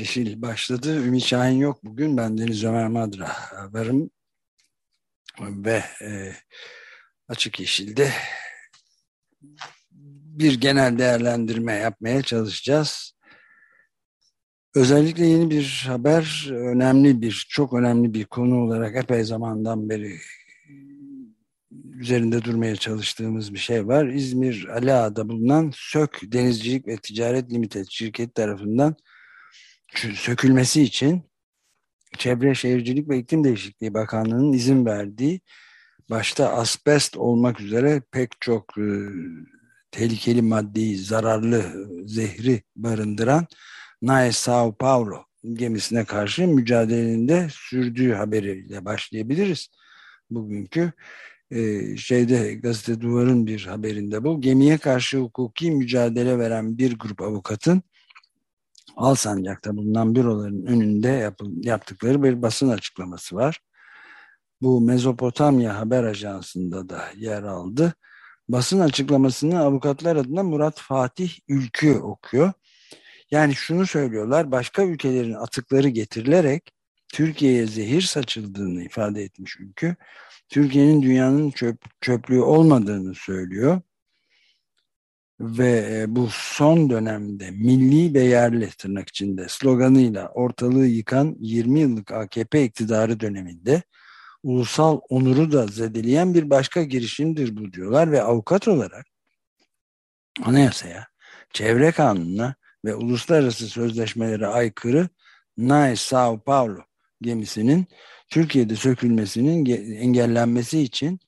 Yeşil başladı. Ümit Şahin yok bugün. Ben Deniz Ömer Madra varım. Ve e, Açık Yeşil'de bir genel değerlendirme yapmaya çalışacağız. Özellikle yeni bir haber, önemli bir, çok önemli bir konu olarak epey zamandan beri üzerinde durmaya çalıştığımız bir şey var. İzmir Ali Ağa'da bulunan SÖK Denizcilik ve Ticaret Limited şirket tarafından sökülmesi için Çevre Şehircilik ve İklim Değişikliği Bakanlığı'nın izin verdiği başta asbest olmak üzere pek çok e, tehlikeli maddeyi, zararlı zehri barındıran Nae Sao Paulo gemisine karşı mücadelenin sürdüğü haberiyle başlayabiliriz. Bugünkü e, şeyde gazete duvarın bir haberinde bu. Gemiye karşı hukuki mücadele veren bir grup avukatın Alsancak'ta bulunan büroların önünde yap yaptıkları bir basın açıklaması var. Bu Mezopotamya Haber Ajansı'nda da yer aldı. Basın açıklamasını avukatlar adına Murat Fatih Ülkü okuyor. Yani şunu söylüyorlar, başka ülkelerin atıkları getirilerek Türkiye'ye zehir saçıldığını ifade etmiş Ülkü. Türkiye'nin dünyanın çöp, çöplüğü olmadığını söylüyor ve e, bu son dönemde milli ve yerli tırnak içinde sloganıyla ortalığı yıkan 20 yıllık AKP iktidarı döneminde ulusal onuru da zedeleyen bir başka girişimdir bu diyorlar ve avukat olarak anayasaya, çevre kanununa ve uluslararası sözleşmelere aykırı NAE Sao Paulo gemisinin Türkiye'de sökülmesinin engellenmesi için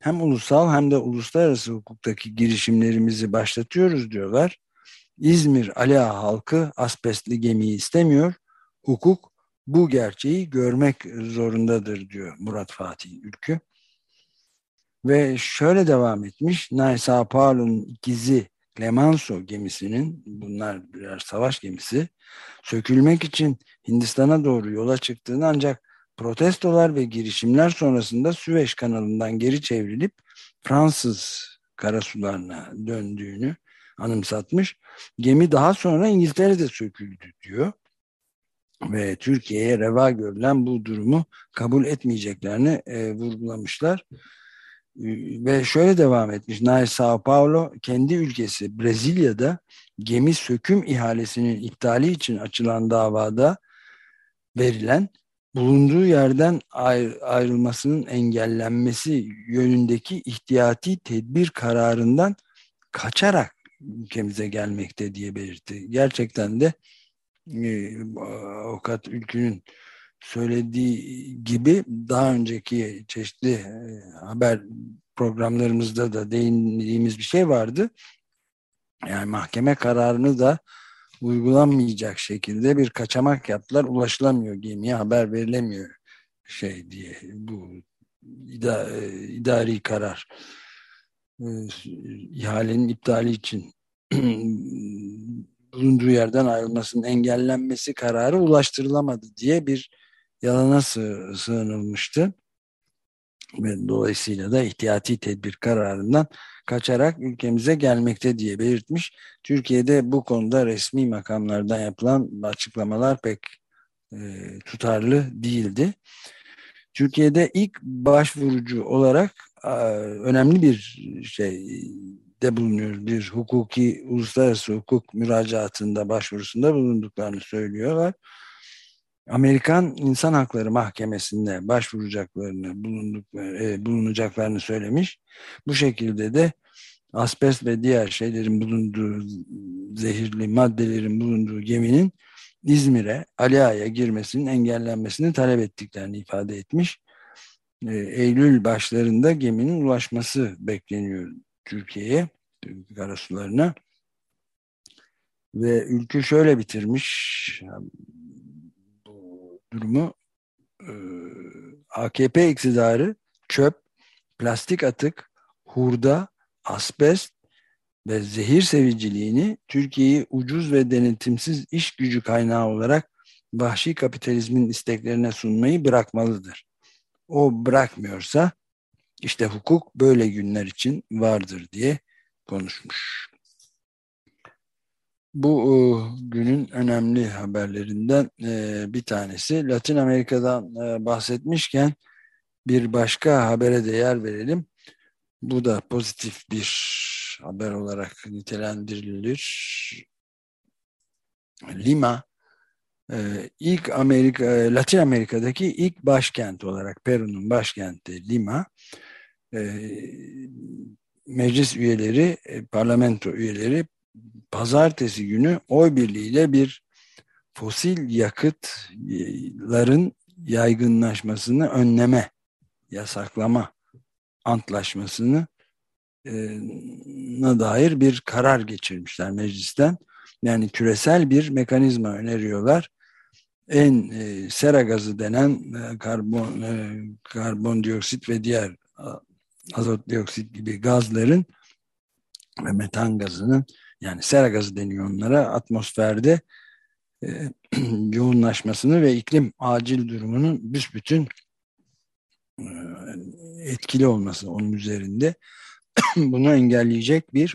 hem ulusal hem de uluslararası hukuktaki girişimlerimizi başlatıyoruz diyorlar. İzmir Ali Ağa halkı asbestli gemiyi istemiyor. Hukuk bu gerçeği görmek zorundadır diyor Murat Fatih Ülkü. Ve şöyle devam etmiş. Nay Paulo'nun ikizi Clemenceau gemisinin bunlar birer savaş gemisi sökülmek için Hindistan'a doğru yola çıktığını ancak protestolar ve girişimler sonrasında Süveyş kanalından geri çevrilip Fransız karasularına döndüğünü anımsatmış. Gemi daha sonra İngiltere'de söküldü diyor. Ve Türkiye'ye reva görülen bu durumu kabul etmeyeceklerini e, vurgulamışlar. Ve şöyle devam etmiş. Nail Sao Paulo kendi ülkesi Brezilya'da gemi söküm ihalesinin iptali için açılan davada verilen bulunduğu yerden ayrılmasının engellenmesi yönündeki ihtiyati tedbir kararından kaçarak ülkemize gelmekte diye belirtti. Gerçekten de e, avukat Ülkü'nün söylediği gibi daha önceki çeşitli e, haber programlarımızda da değindiğimiz bir şey vardı. Yani mahkeme kararını da uygulanmayacak şekilde bir kaçamak yaptılar. Ulaşılamıyor gemiye haber verilemiyor şey diye bu ida, idari karar e, ihalenin iptali için bulunduğu yerden ayrılmasının engellenmesi kararı ulaştırılamadı diye bir yalana sığ, sığınılmıştı. Ve dolayısıyla da ihtiyati tedbir kararından kaçarak ülkemize gelmekte diye belirtmiş. Türkiye'de bu konuda resmi makamlardan yapılan açıklamalar pek e, tutarlı değildi. Türkiye'de ilk başvurucu olarak e, önemli bir şey de bulunuyoruz. Bir hukuki, uluslararası hukuk müracaatında başvurusunda bulunduklarını söylüyorlar. Amerikan İnsan Hakları Mahkemesi'nde başvuracaklarını bulunduk, e, bulunacaklarını söylemiş. Bu şekilde de asbest ve diğer şeylerin bulunduğu zehirli maddelerin bulunduğu geminin İzmir'e, Aliağa'ya girmesinin engellenmesini talep ettiklerini ifade etmiş. E, Eylül başlarında geminin ulaşması bekleniyor Türkiye'ye, Türk karasularına. Ve ülke şöyle bitirmiş durumu e, AKP iktidarı çöp, plastik atık, hurda, asbest ve zehir seviciliğini Türkiye'yi ucuz ve denetimsiz iş gücü kaynağı olarak vahşi kapitalizmin isteklerine sunmayı bırakmalıdır. O bırakmıyorsa işte hukuk böyle günler için vardır diye konuşmuş. Bu e, günün önemli haberlerinden e, bir tanesi. Latin Amerika'dan e, bahsetmişken bir başka habere de yer verelim. Bu da pozitif bir haber olarak nitelendirilir. Lima ilk Amerika Latin Amerika'daki ilk başkent olarak Peru'nun başkenti Lima meclis üyeleri parlamento üyeleri pazartesi günü oy birliğiyle bir fosil yakıtların yaygınlaşmasını önleme, yasaklama antlaşmasını na dair bir karar geçirmişler meclisten. Yani küresel bir mekanizma öneriyorlar. En e, sera gazı denen e, karbon e, karbondioksit ve diğer azot dioksit gibi gazların ve metan gazının yani sera gazı deniyor onlara atmosferde e, yoğunlaşmasını ve iklim acil durumunun büsbütün e, etkili olması onun üzerinde bunu engelleyecek bir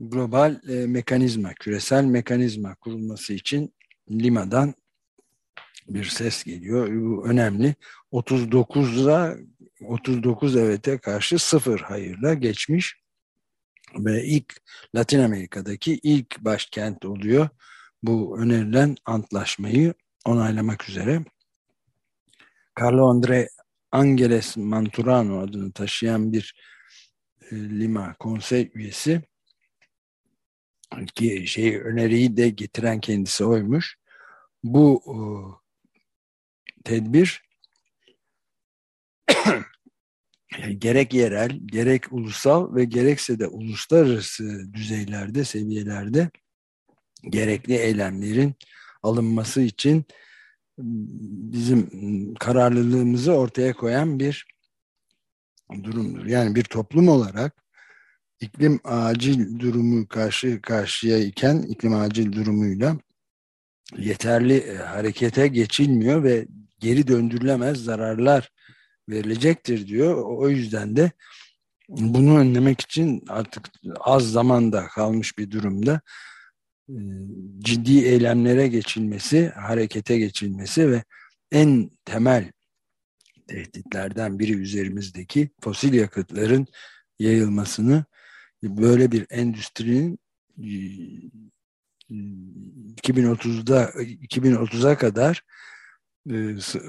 global e, mekanizma, küresel mekanizma kurulması için Lima'dan bir ses geliyor. Bu önemli. 39'a 39 evete karşı sıfır hayırla geçmiş ve ilk Latin Amerika'daki ilk başkent oluyor. Bu önerilen antlaşmayı onaylamak üzere. Carlo Andre Angeles Manturano adını taşıyan bir e, Lima konsey üyesi ki şey öneriyi de getiren kendisi oymuş. Bu tedbir gerek yerel, gerek ulusal ve gerekse de uluslararası düzeylerde, seviyelerde gerekli eylemlerin alınması için bizim kararlılığımızı ortaya koyan bir durumdur. Yani bir toplum olarak iklim acil durumu karşı karşıya iken iklim acil durumuyla yeterli harekete geçilmiyor ve geri döndürülemez zararlar verilecektir diyor. O yüzden de bunu önlemek için artık az zamanda kalmış bir durumda e, ciddi eylemlere geçilmesi, harekete geçilmesi ve en temel tehditlerden biri üzerimizdeki fosil yakıtların yayılmasını böyle bir endüstrinin 2030'da e, 2030'a kadar e,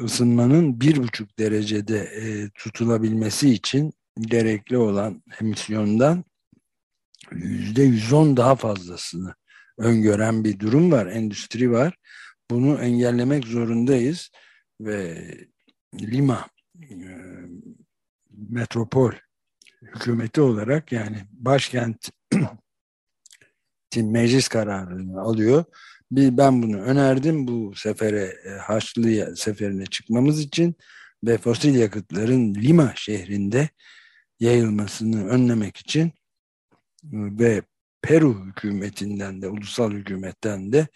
ısınmanın bir buçuk derecede e, tutulabilmesi için gerekli olan emisyondan yüzde 110 daha fazlasını öngören bir durum var, endüstri var. Bunu engellemek zorundayız ve Lima metropol hükümeti olarak yani başkent meclis kararını alıyor. Bir, ben bunu önerdim bu sefere e, Haçlı seferine çıkmamız için ve fosil yakıtların Lima şehrinde yayılmasını önlemek için ve Peru hükümetinden de ulusal hükümetten de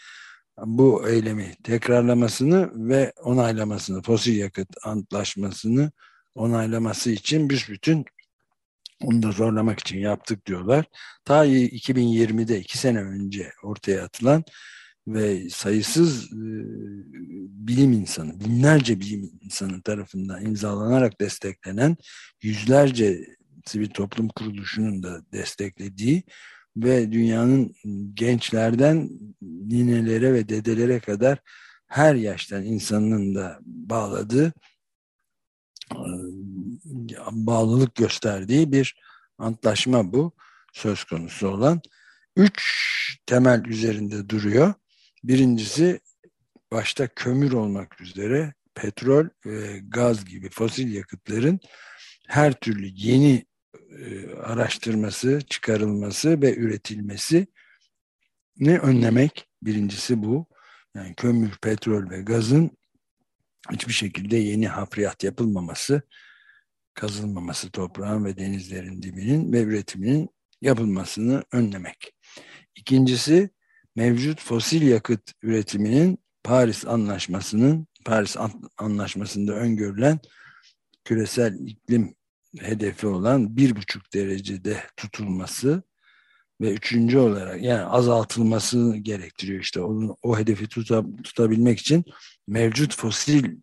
bu eylemi tekrarlamasını ve onaylamasını fosil yakıt antlaşmasını onaylaması için büsbütün onu da zorlamak için yaptık diyorlar. Ta 2020'de iki sene önce ortaya atılan ve sayısız e, bilim insanı, binlerce bilim insanı tarafından imzalanarak desteklenen yüzlerce sivil toplum kuruluşunun da desteklediği ve dünyanın gençlerden ninelere ve dedelere kadar her yaştan insanın da bağladığı e, bağlılık gösterdiği bir antlaşma bu söz konusu olan. Üç temel üzerinde duruyor. Birincisi başta kömür olmak üzere petrol ve gaz gibi fosil yakıtların her türlü yeni e, araştırması, çıkarılması ve üretilmesi ne önlemek birincisi bu. Yani kömür, petrol ve gazın hiçbir şekilde yeni hafriyat yapılmaması, kazılmaması toprağın ve denizlerin dibinin ve üretiminin yapılmasını önlemek. İkincisi mevcut fosil yakıt üretiminin Paris Anlaşması'nın Paris Anlaşması'nda öngörülen küresel iklim hedefi olan bir buçuk derecede tutulması ve üçüncü olarak yani azaltılması gerektiriyor işte onun, o hedefi tuta, tutabilmek için mevcut fosil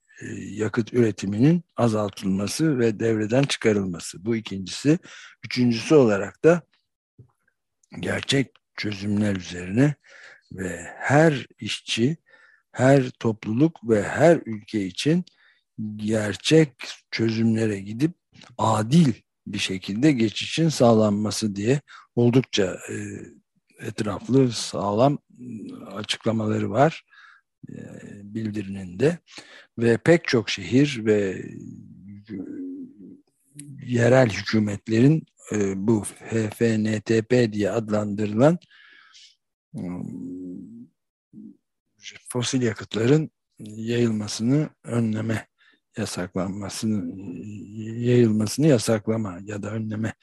yakıt üretiminin azaltılması ve devreden çıkarılması. Bu ikincisi. Üçüncüsü olarak da gerçek çözümler üzerine ve her işçi, her topluluk ve her ülke için gerçek çözümlere gidip adil bir şekilde geçişin sağlanması diye oldukça e, etraflı, sağlam açıklamaları var e, bildirinin de ve pek çok şehir ve yerel hükümetlerin e, bu FFNTP diye adlandırılan fosil yakıtların yayılmasını önleme yasaklanmasını yayılmasını yasaklama ya da önleme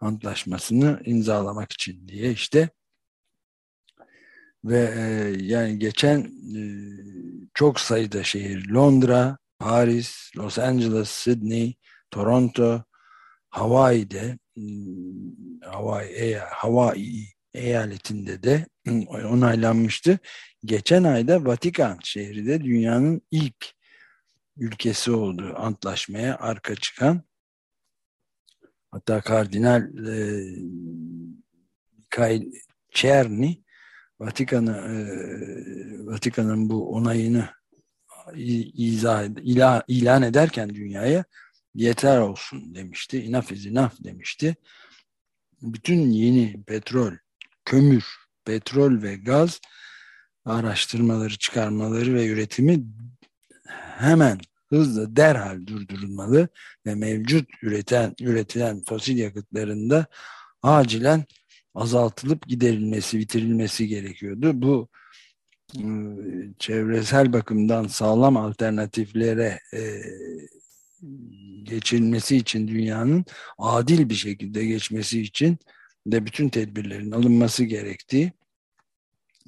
antlaşmasını imzalamak için diye işte ve e, yani geçen e, çok sayıda şehir Londra, Paris, Los Angeles, Sydney, Toronto, Hawaii'de hmm, Hawaii, Hawaii eyaletinde de onaylanmıştı. Geçen ayda Vatikan şehri de dünyanın ilk ülkesi oldu antlaşmaya arka çıkan. Hatta Kardinal e, Mikail Çerni Vatikan'ı e, Vatikan'ın bu onayını izah, ilan, ilan ederken dünyaya yeter olsun demişti. Enough is enough demişti. Bütün yeni petrol, kömür, petrol ve gaz araştırmaları, çıkarmaları ve üretimi hemen hızla derhal durdurulmalı ve mevcut üreten, üretilen fosil yakıtlarında acilen azaltılıp giderilmesi, bitirilmesi gerekiyordu. Bu ıı, çevresel bakımdan sağlam alternatiflere e, geçilmesi için dünyanın adil bir şekilde geçmesi için de bütün tedbirlerin alınması gerektiği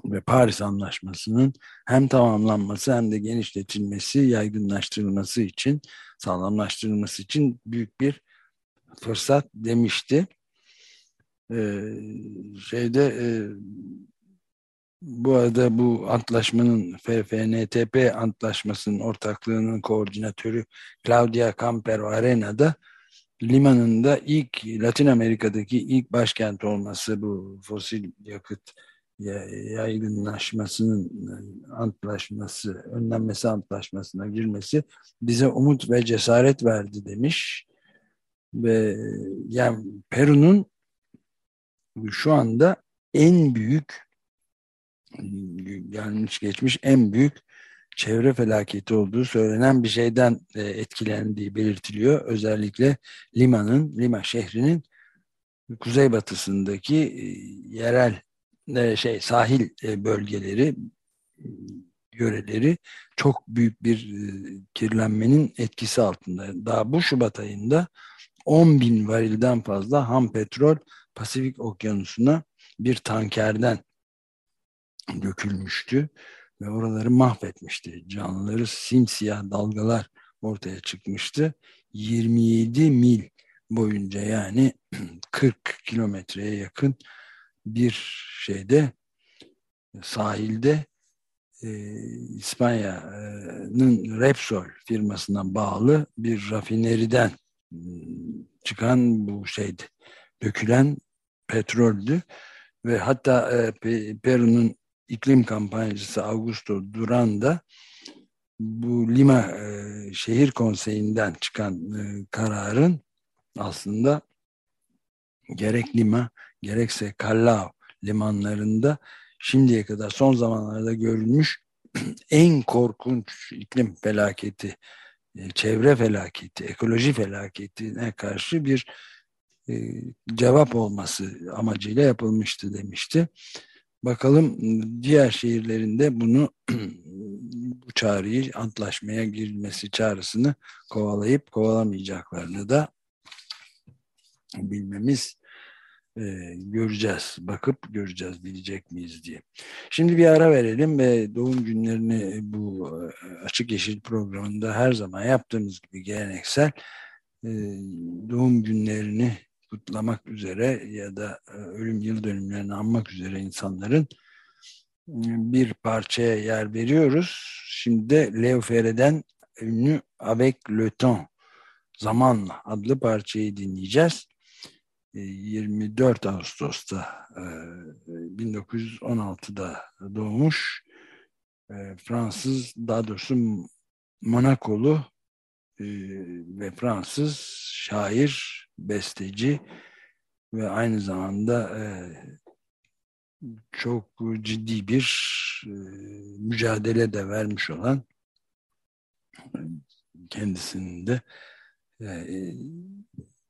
ve Paris Anlaşması'nın hem tamamlanması hem de genişletilmesi, yaygınlaştırılması için, sağlamlaştırılması için büyük bir fırsat demişti. Ee, şeyde e, bu arada bu antlaşmanın FFNTP antlaşmasının ortaklığının koordinatörü Claudia Campero Arena'da limanında ilk Latin Amerika'daki ilk başkent olması bu fosil yakıt yaygınlaşmasının e, antlaşması, önlenmesi antlaşmasına girmesi bize umut ve cesaret verdi demiş. Ve yani Peru'nun şu anda en büyük gelmiş geçmiş en büyük çevre felaketi olduğu söylenen bir şeyden e, etkilendiği belirtiliyor. Özellikle Lima'nın, Lima şehrinin kuzeybatısındaki e, yerel e, şey sahil bölgeleri yöreleri çok büyük bir kirlenmenin etkisi altında. Daha bu Şubat ayında 10 bin varilden fazla ham petrol Pasifik Okyanusu'na bir tankerden dökülmüştü ve oraları mahvetmişti. Canlıları simsiyah dalgalar ortaya çıkmıştı. 27 mil boyunca yani 40 kilometreye yakın bir şeyde sahilde e, İspanya'nın Repsol firmasına bağlı bir rafineriden ıı, çıkan bu şeydi dökülen petroldü. Ve hatta e, Peru'nun iklim kampanyacısı Augusto Duran da bu Lima e, şehir konseyinden çıkan e, kararın aslında gerek Lima gerekse Callao limanlarında şimdiye kadar son zamanlarda görülmüş en korkunç iklim felaketi, e, çevre felaketi, ekoloji felaketine karşı bir cevap olması amacıyla yapılmıştı demişti. Bakalım diğer şehirlerinde bunu bu çağrıyı antlaşmaya girilmesi çağrısını kovalayıp kovalamayacaklarını da bilmemiz e, göreceğiz. Bakıp göreceğiz bilecek miyiz diye. Şimdi bir ara verelim ve doğum günlerini bu e, Açık Yeşil programında her zaman yaptığımız gibi geleneksel e, doğum günlerini kutlamak üzere ya da e, ölüm yıl dönümlerini anmak üzere insanların bir parçaya yer veriyoruz. Şimdi de Leo Ferre'den ünlü Avec le temps Zamanla adlı parçayı dinleyeceğiz. 24 Ağustos'ta 1916'da doğmuş Fransız daha doğrusu Monakolu ve Fransız şair, besteci ve aynı zamanda çok ciddi bir mücadele de vermiş olan kendisinin de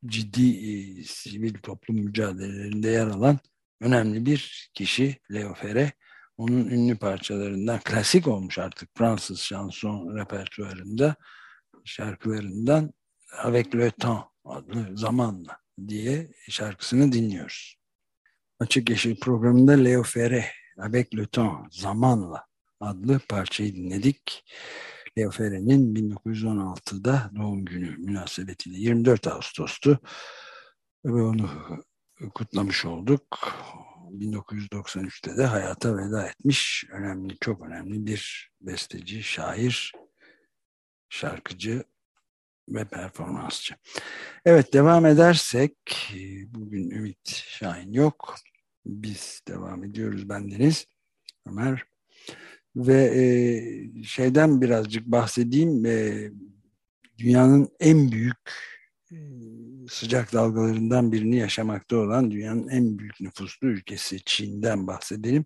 ciddi e, sivil toplum mücadelelerinde yer alan önemli bir kişi Leo Ferre. Onun ünlü parçalarından klasik olmuş artık Fransız şanson repertuarında şarkılarından Avec le temps adlı zamanla diye şarkısını dinliyoruz. Açık Yeşil programında Leo Ferre Avec le temps zamanla adlı parçayı dinledik. Leo Ferre'nin 1916'da doğum günü münasebetiyle 24 Ağustos'tu ve onu kutlamış olduk. 1993'te de hayata veda etmiş önemli, çok önemli bir besteci, şair, şarkıcı ve performansçı. Evet devam edersek bugün Ümit Şahin yok. Biz devam ediyoruz bendeniz. Ömer ve e, şeyden birazcık bahsedeyim. E, dünyanın en büyük e, sıcak dalgalarından birini yaşamakta olan dünyanın en büyük nüfuslu ülkesi Çin'den bahsedelim.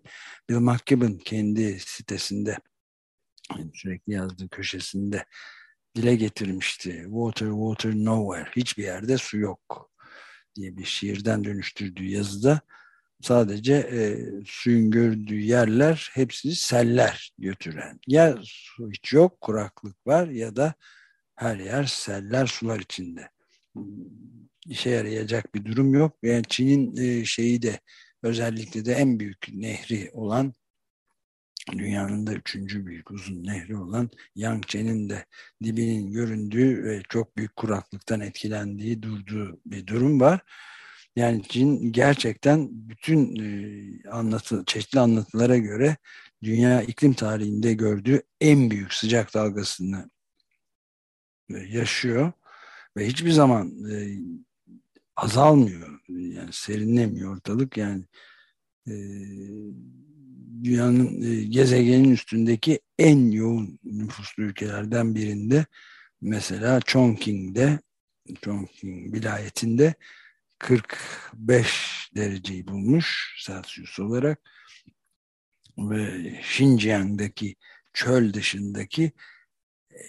Bill McKibben kendi sitesinde sürekli yazdığı köşesinde dile getirmişti. Water, water, nowhere. Hiçbir yerde su yok diye bir şiirden dönüştürdüğü yazıda sadece e, suyun gördüğü yerler hepsi seller götüren. Ya su hiç yok, kuraklık var ya da her yer seller sular içinde. İşe yarayacak bir durum yok. Yani Çin'in e, şeyi de özellikle de en büyük nehri olan dünyanın da üçüncü büyük uzun nehri olan Yangtze'nin de dibinin göründüğü ve çok büyük kuraklıktan etkilendiği durduğu bir durum var. Yani Çin gerçekten bütün e, anlatı, çeşitli anlatılara göre dünya iklim tarihinde gördüğü en büyük sıcak dalgasını e, yaşıyor ve hiçbir zaman e, azalmıyor yani serinlemiyor ortalık yani dünyanın e, gezegenin üstündeki en yoğun nüfuslu ülkelerden birinde mesela Chongqing'de Chongqing vilayetinde 45 dereceyi bulmuş Celsius olarak ve Xinjiang'daki çöl dışındaki e,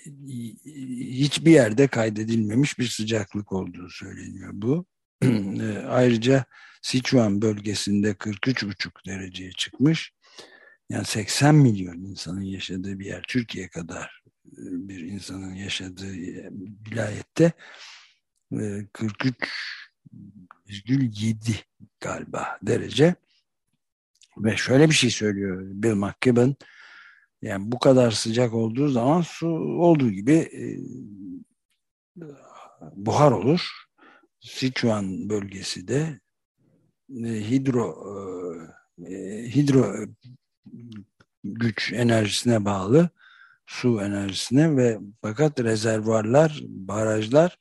hiçbir yerde kaydedilmemiş bir sıcaklık olduğu söyleniyor bu. E, ayrıca Sichuan bölgesinde 43,5 dereceye çıkmış. Yani 80 milyon insanın yaşadığı bir yer, Türkiye kadar e, bir insanın yaşadığı vilayette 43 %7 galiba derece. Ve şöyle bir şey söylüyor Bill McKibben. Yani bu kadar sıcak olduğu zaman su olduğu gibi e, buhar olur. Sichuan bölgesi de e, hidro e, hidro güç enerjisine bağlı su enerjisine ve fakat rezervuarlar, barajlar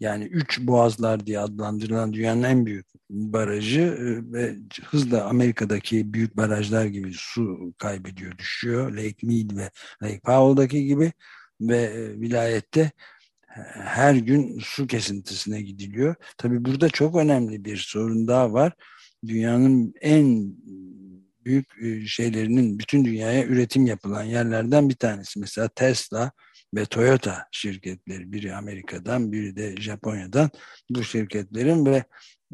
yani üç boğazlar diye adlandırılan dünyanın en büyük barajı e, ve hızla Amerika'daki büyük barajlar gibi su kaybediyor, düşüyor. Lake Mead ve Lake Powell'daki gibi ve e, vilayette her gün su kesintisine gidiliyor. Tabii burada çok önemli bir sorun daha var. Dünyanın en büyük e, şeylerinin bütün dünyaya üretim yapılan yerlerden bir tanesi. Mesela Tesla, ve Toyota şirketleri biri Amerika'dan biri de Japonya'dan bu şirketlerin ve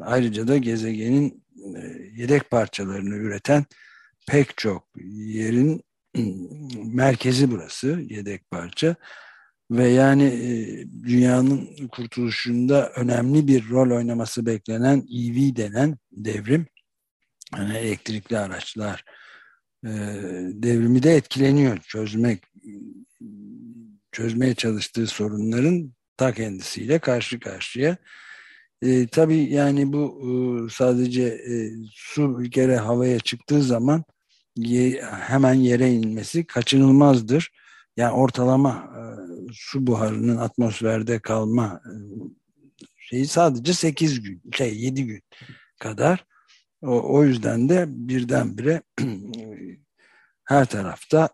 ayrıca da gezegenin e, yedek parçalarını üreten pek çok yerin merkezi burası yedek parça ve yani e, dünyanın kurtuluşunda önemli bir rol oynaması beklenen EV denen devrim yani elektrikli araçlar e, devrimi de etkileniyor çözmek çözmeye çalıştığı sorunların ta kendisiyle karşı karşıya. E, tabii yani bu e, sadece e, su bir kere havaya çıktığı zaman ye, hemen yere inmesi kaçınılmazdır. Yani ortalama e, su buharının atmosferde kalma e, şeyi sadece 8 gün, şey 7 gün kadar. O, o yüzden de birdenbire her tarafta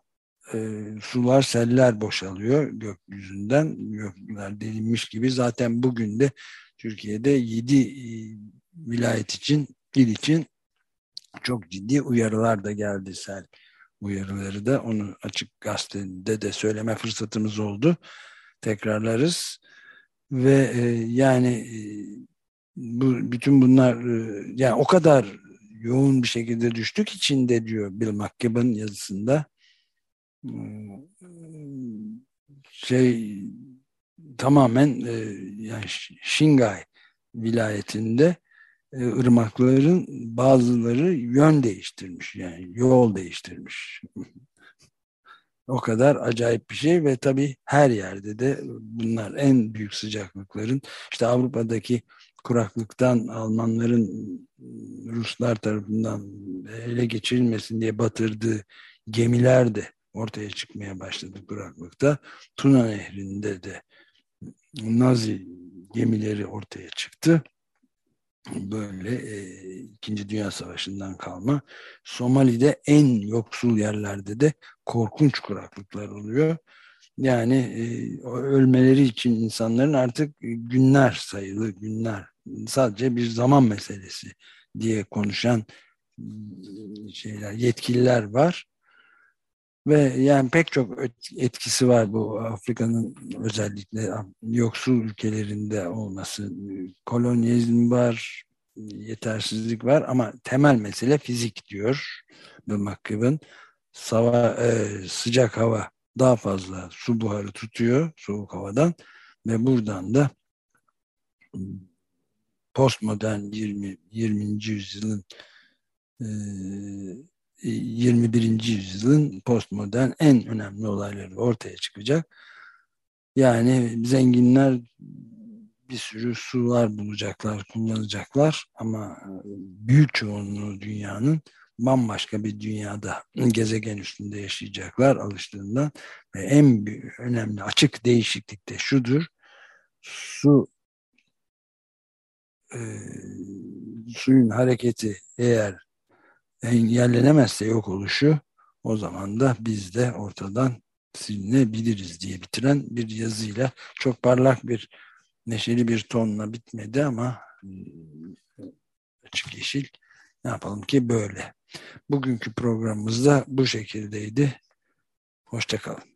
e, sular seller boşalıyor gökyüzünden. Gökler delinmiş gibi. Zaten bugün de Türkiye'de 7 e, vilayet için il için çok ciddi uyarılar da geldi sel uyarıları da. Onu açık gazetede de söyleme fırsatımız oldu. Tekrarlarız. Ve e, yani e, bu bütün bunlar e, yani o kadar yoğun bir şekilde düştük içinde diyor Bill McKibben yazısında şey tamamen e, yani Şingay vilayetinde e, ırmakların bazıları yön değiştirmiş yani yol değiştirmiş. o kadar acayip bir şey ve tabii her yerde de bunlar en büyük sıcaklıkların işte Avrupa'daki kuraklıktan Almanların Ruslar tarafından ele geçirilmesin diye batırdığı gemiler de ortaya çıkmaya başladı kuraklıkta. Tuna Nehri'nde de Nazi gemileri ortaya çıktı. Böyle e, İkinci Dünya Savaşı'ndan kalma. Somali'de en yoksul yerlerde de korkunç kuraklıklar oluyor. Yani e, ölmeleri için insanların artık günler sayılı günler sadece bir zaman meselesi diye konuşan şeyler yetkililer var ve yani pek çok etkisi var bu Afrika'nın özellikle yoksul ülkelerinde olması. Kolonyalizm var, yetersizlik var ama temel mesele fizik diyor Bill McKibben. Sava, e, sıcak hava daha fazla su buharı tutuyor soğuk havadan ve buradan da postmodern 20. 20. yüzyılın e, 21. yüzyılın postmodern en önemli olayları ortaya çıkacak. Yani zenginler bir sürü sular bulacaklar, kullanacaklar ama büyük çoğunluğu dünyanın bambaşka bir dünyada gezegen üstünde yaşayacaklar alıştığından ve en önemli açık değişiklik de şudur su e, suyun hareketi eğer engellenemezse yok oluşu o zaman da biz de ortadan silinebiliriz diye bitiren bir yazıyla çok parlak bir neşeli bir tonla bitmedi ama ıı, açık yeşil ne yapalım ki böyle. Bugünkü programımızda bu şekildeydi. Hoşçakalın.